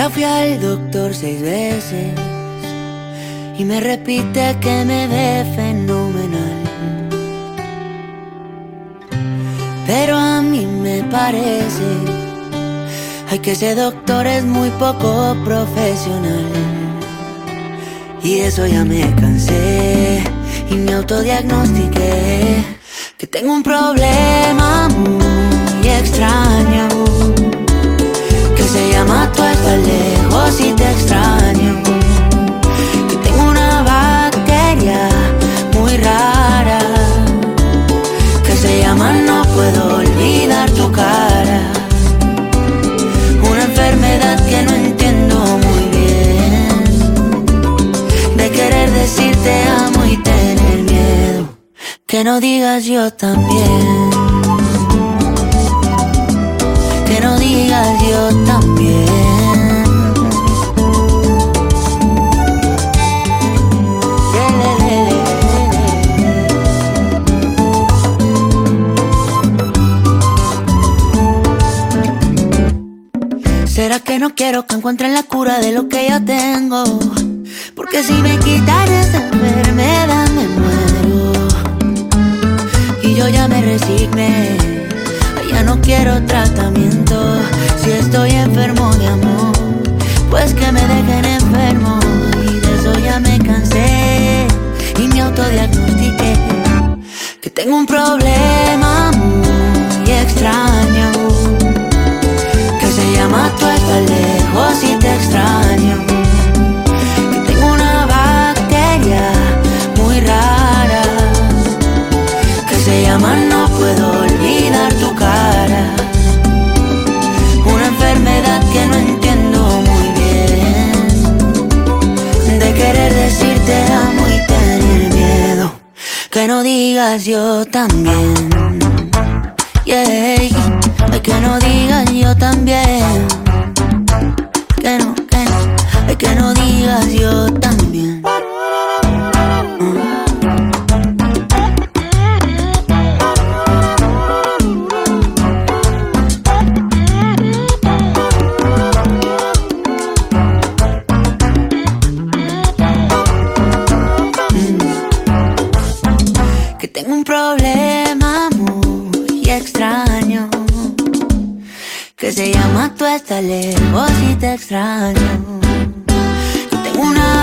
Ya fui al doctor seis veces y me repite que me ve fenomenal. Pero a mí me parece que ese doctor es muy poco profesional. Y eso ya me cansé y me autodiagnostiqué que tengo un problema muy extraño Que no digas yo también. Que no digas yo también. ¿Será que no quiero que encuentren la cura de lo que yo tengo? Porque si me quitan esta enfermedad me enfermo de amor, pues que me dejen enfermo. Y de eso ya me cansé y me autodiagnostiqué. Que tengo un problema muy extraño que se llama tú estás lejos y te extraño. Que tengo una bacteria muy rara que se llama Que no digas yo también. Yeah. Ay, que no digas yo también. Tengo un problema muy extraño que se llama tú estás lejos y te extraño. Que tengo una